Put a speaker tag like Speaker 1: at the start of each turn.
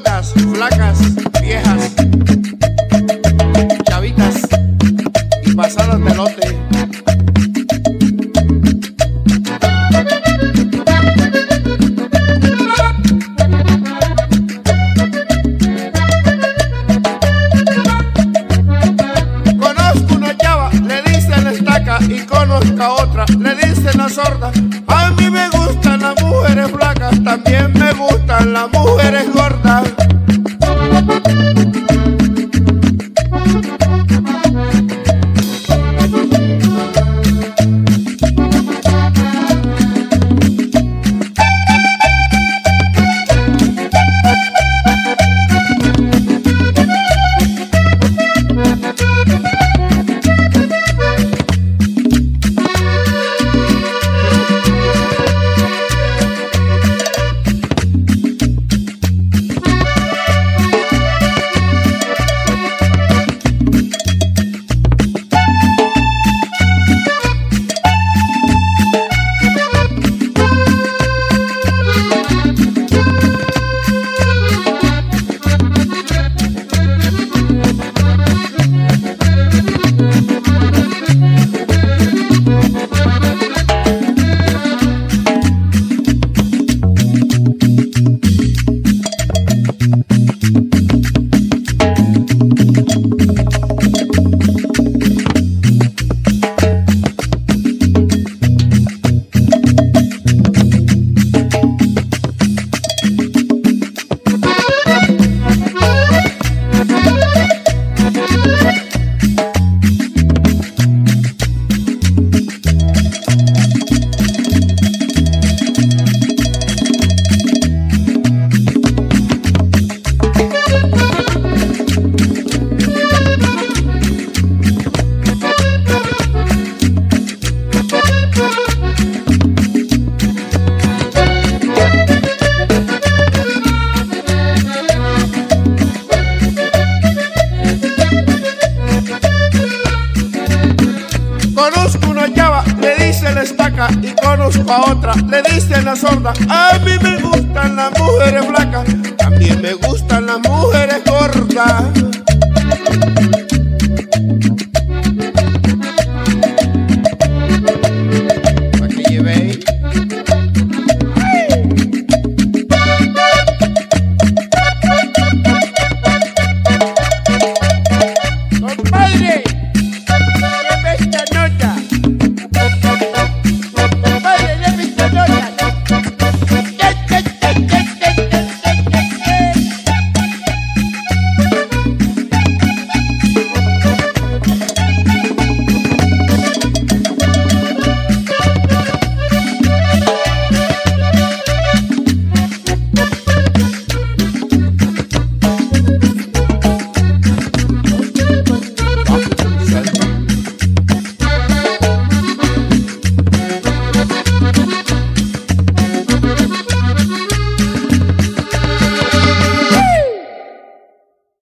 Speaker 1: flacas, viejas, chavitas y pasadas de lote. Conozco una chava, le dicen estaca y conozco a otra, le dicen la sorda. A mí me gustan las mujeres flacas, también me gustan las mujeres gordas. Y conozco a otra, le dicen la sorda. A mí me gustan las mujeres flacas, también me gustan las mujeres gordas.